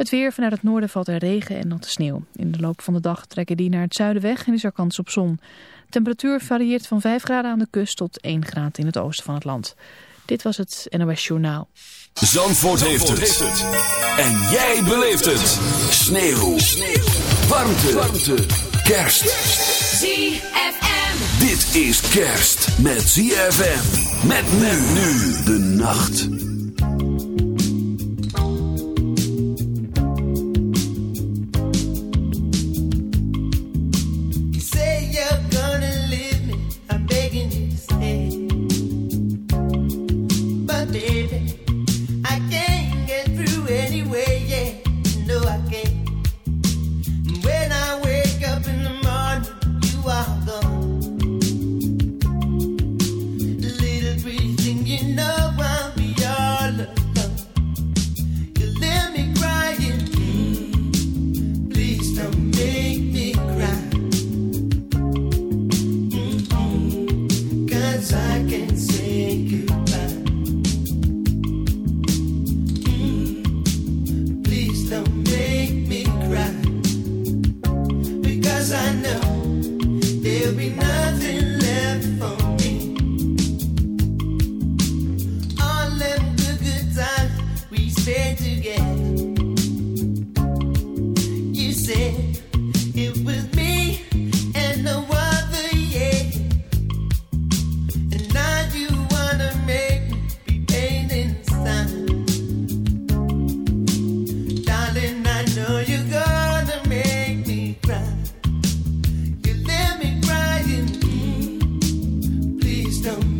Het weer vanuit het noorden valt er regen en natte sneeuw. In de loop van de dag trekken die naar het zuiden weg en is er kans op zon. De temperatuur varieert van 5 graden aan de kust tot 1 graad in het oosten van het land. Dit was het NOS Journaal. Zandvoort, heeft, het. heeft, het. En jij beleeft het. Sneeuw. sneeuw. Warmte. Warmte. Kerst. ZFM. Dit is kerst met ZFM. Met men nu de nacht. system.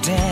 Perfect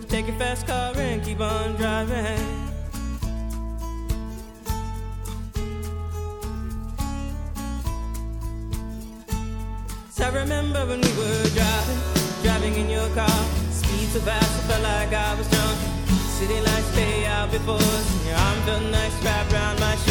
Take your fast car and keep on driving. I remember when we were driving, driving in your car. Speed so fast, I felt like I was drunk. City lights stay out before us, and your arm felt nice wrapped around my shoulder.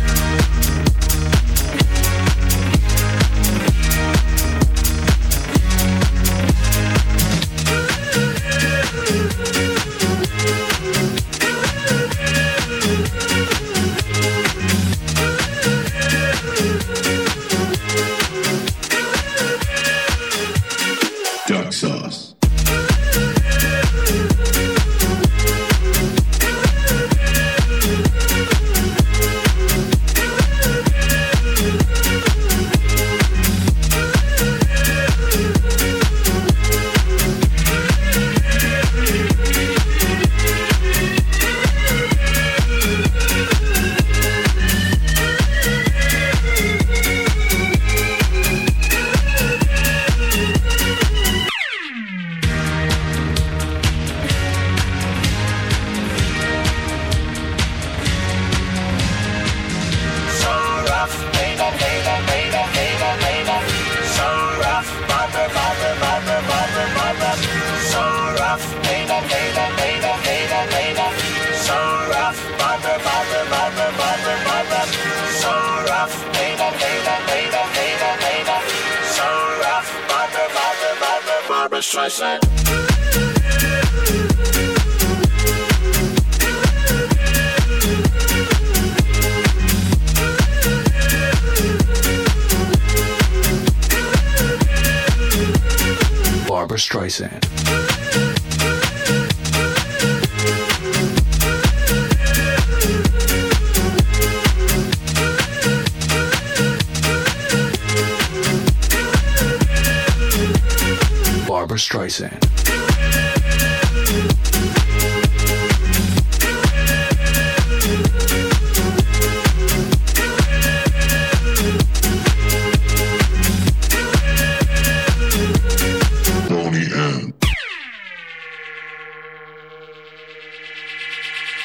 Streisand.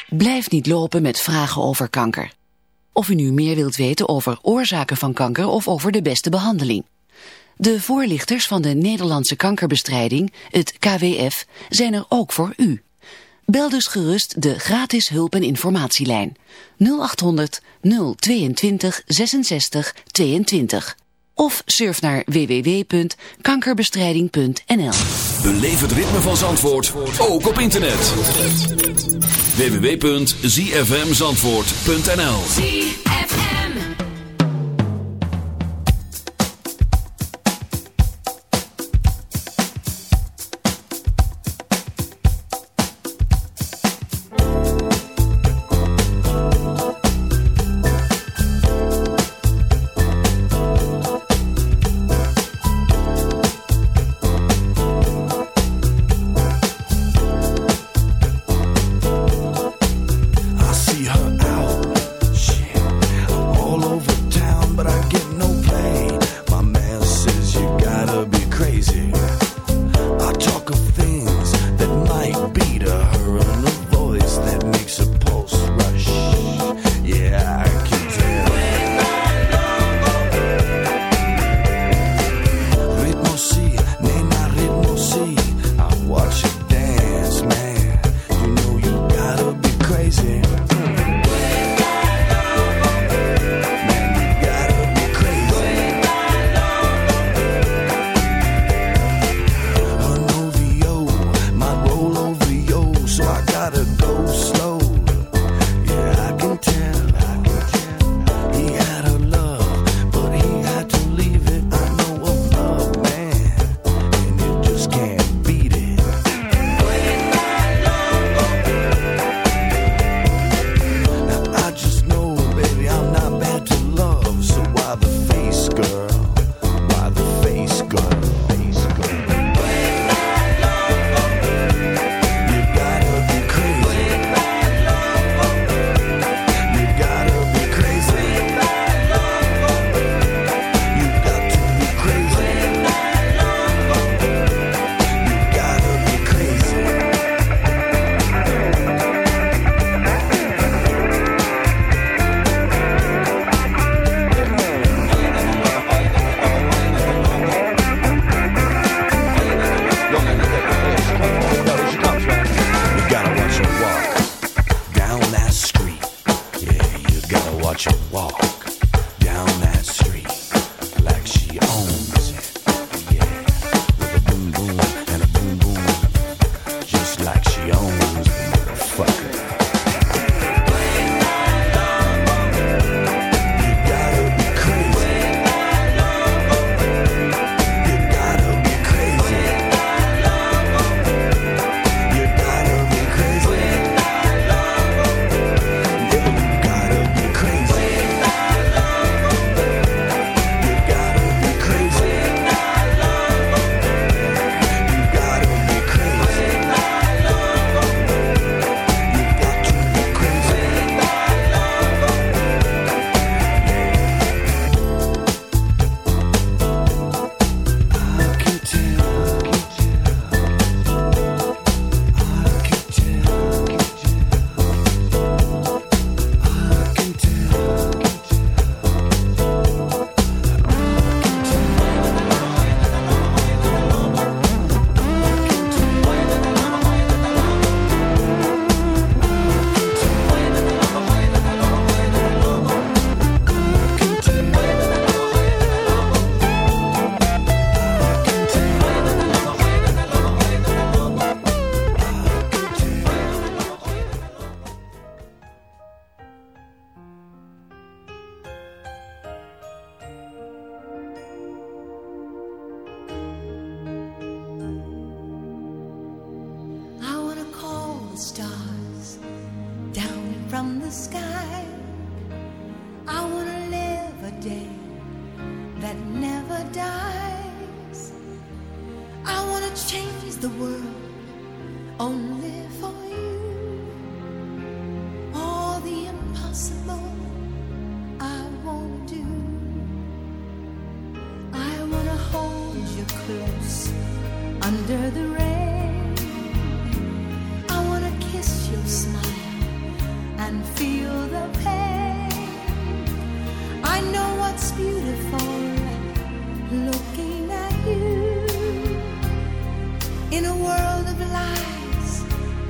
Blijf niet lopen met vragen over kanker. Of u nu meer wilt weten over oorzaken van kanker of over de beste behandeling. De voorlichters van de Nederlandse kankerbestrijding, het KWF, zijn er ook voor u. Bel dus gerust de gratis hulp- en informatielijn 0800 022 66 22. Of surf naar www.kankerbestrijding.nl Beleef het ritme van Zandvoort, ook op internet. www.zfmzandvoort.nl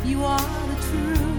you are the truth.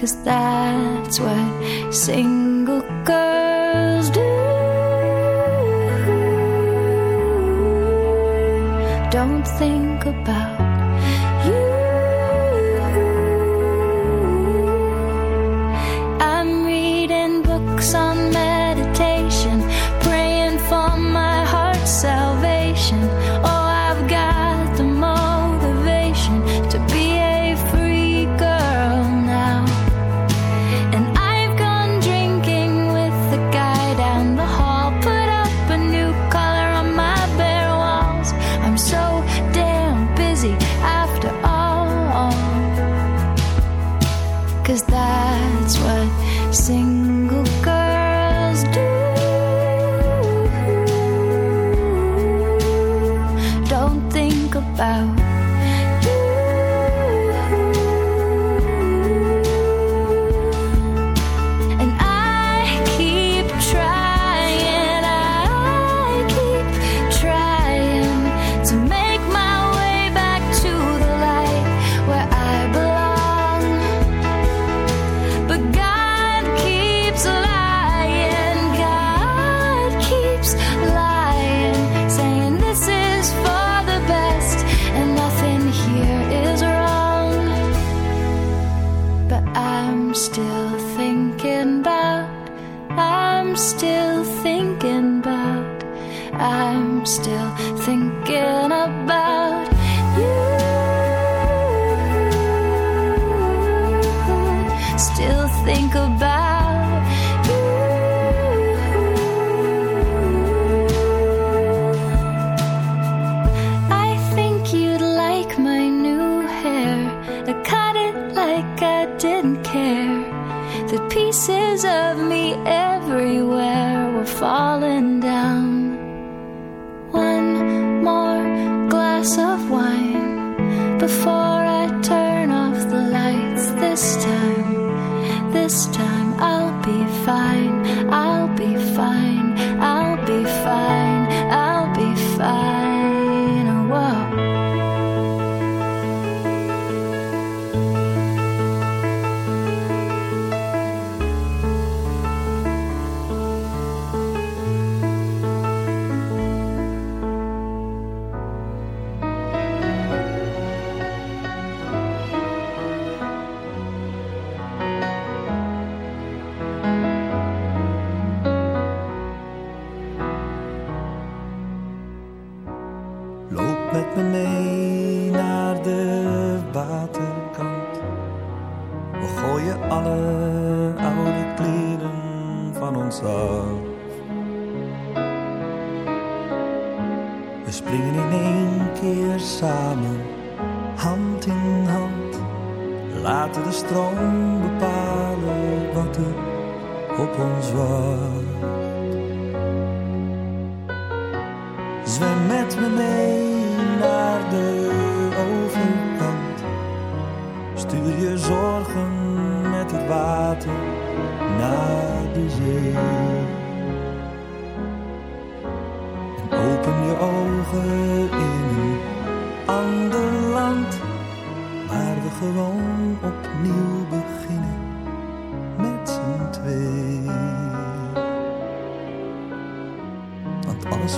Cause that's what single girls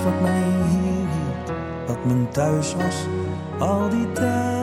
wat mij hier hield, wat mijn thuis was al die tijd.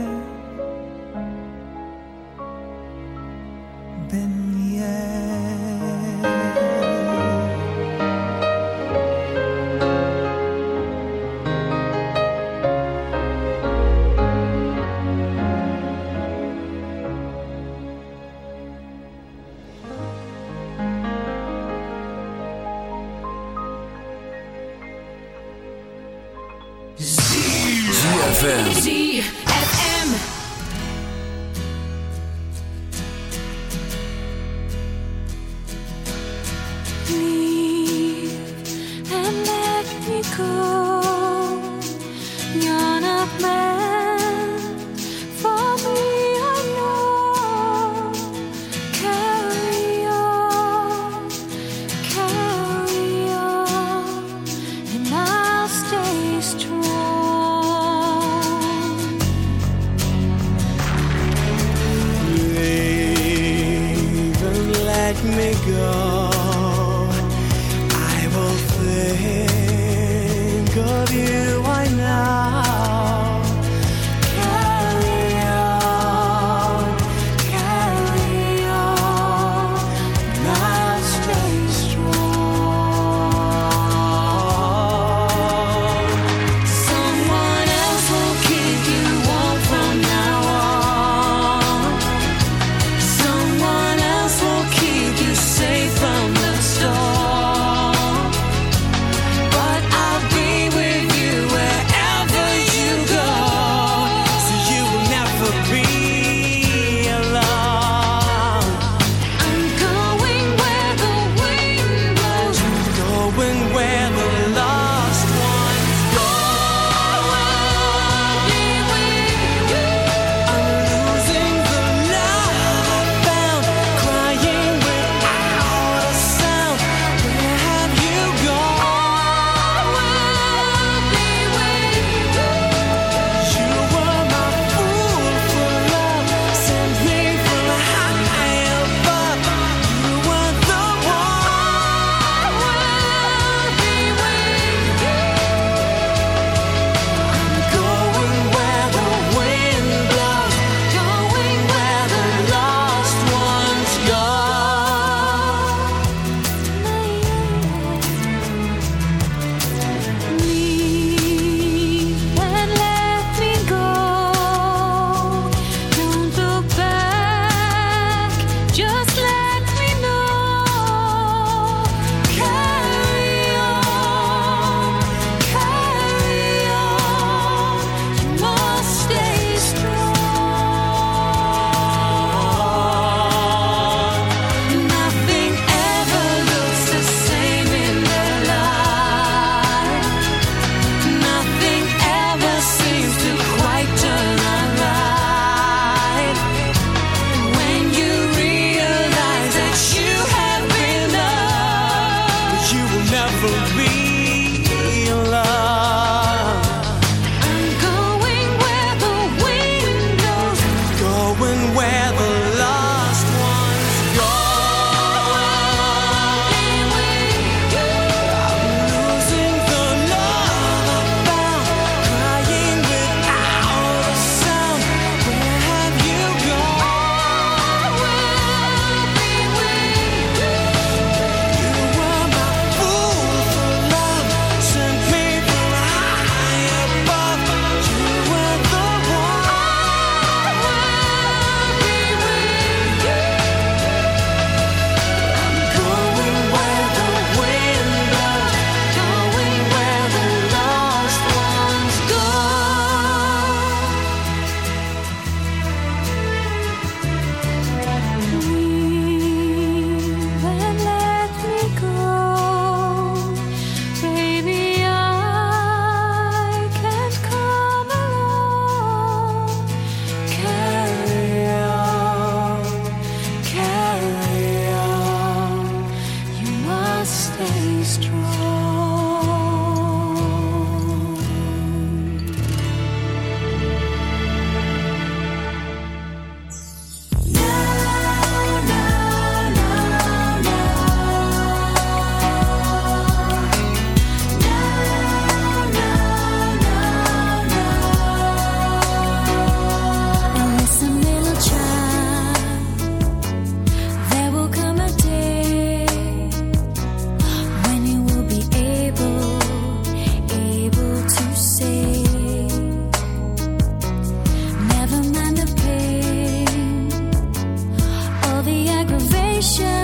Sẽ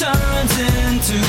turns into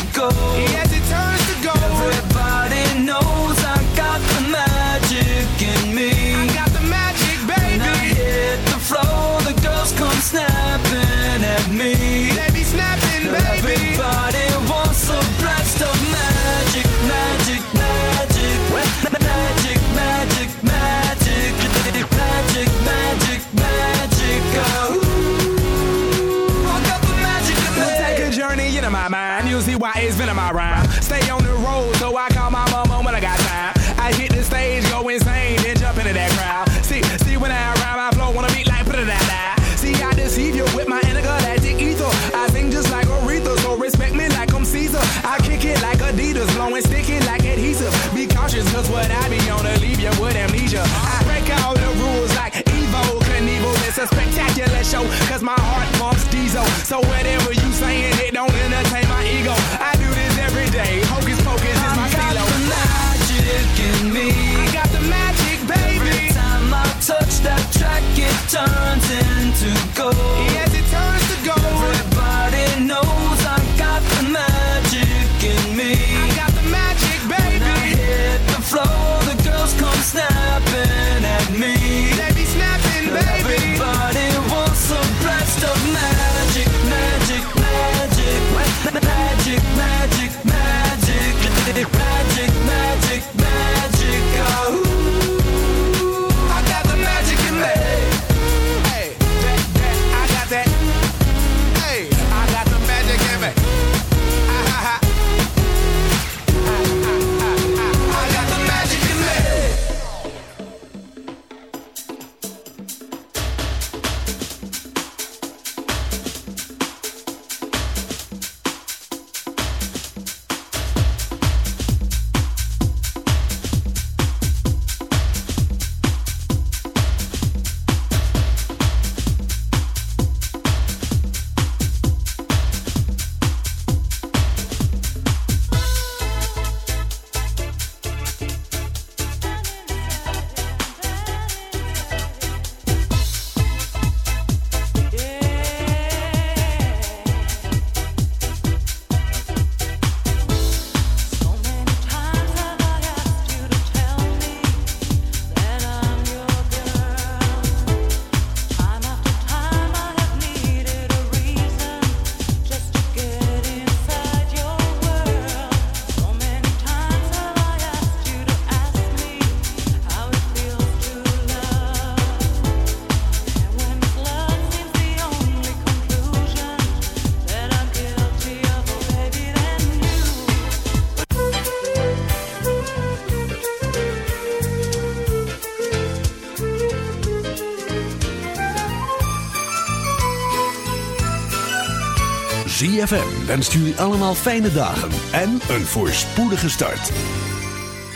ZFM wenst jullie allemaal fijne dagen en een voorspoedige start.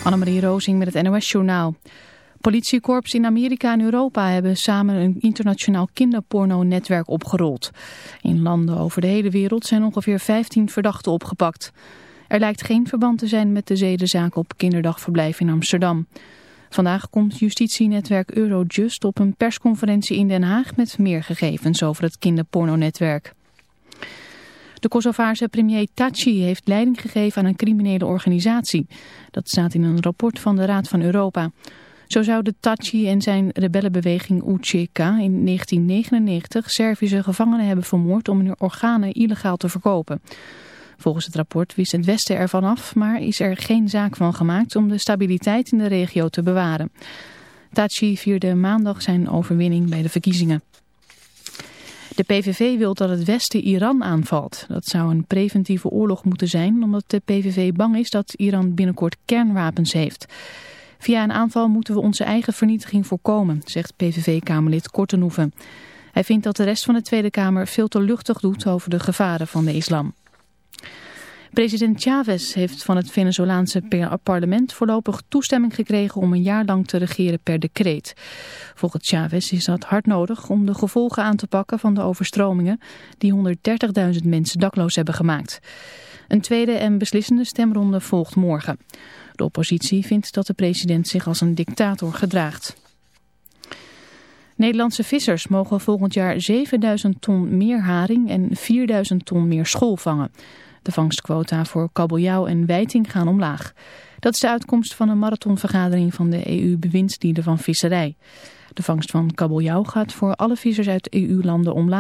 Annemarie Rozing met het NOS Journaal. Politiekorps in Amerika en Europa hebben samen een internationaal kinderporno-netwerk opgerold. In landen over de hele wereld zijn ongeveer 15 verdachten opgepakt. Er lijkt geen verband te zijn met de zedenzaak op kinderdagverblijf in Amsterdam. Vandaag komt justitienetwerk Eurojust op een persconferentie in Den Haag met meer gegevens over het kinderpornonetwerk. De Kosovaarse premier Taci heeft leiding gegeven aan een criminele organisatie. Dat staat in een rapport van de Raad van Europa. Zo zouden Taci en zijn rebellenbeweging UCK in 1999 Servische gevangenen hebben vermoord om hun organen illegaal te verkopen. Volgens het rapport wist het Westen ervan af, maar is er geen zaak van gemaakt om de stabiliteit in de regio te bewaren. Taci vierde maandag zijn overwinning bij de verkiezingen. De PVV wil dat het Westen Iran aanvalt. Dat zou een preventieve oorlog moeten zijn, omdat de PVV bang is dat Iran binnenkort kernwapens heeft. Via een aanval moeten we onze eigen vernietiging voorkomen, zegt PVV-kamerlid Kortenhoeven. Hij vindt dat de rest van de Tweede Kamer veel te luchtig doet over de gevaren van de islam. President Chavez heeft van het Venezolaanse parlement voorlopig toestemming gekregen om een jaar lang te regeren per decreet. Volgens Chavez is dat hard nodig om de gevolgen aan te pakken van de overstromingen die 130.000 mensen dakloos hebben gemaakt. Een tweede en beslissende stemronde volgt morgen. De oppositie vindt dat de president zich als een dictator gedraagt. Nederlandse vissers mogen volgend jaar 7000 ton meer haring en 4000 ton meer school vangen. De vangstquota voor kabeljauw en wijting gaan omlaag. Dat is de uitkomst van een marathonvergadering van de EU-bewindslieden van visserij. De vangst van kabeljauw gaat voor alle vissers uit EU-landen omlaag.